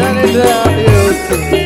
Johnny Depp used too.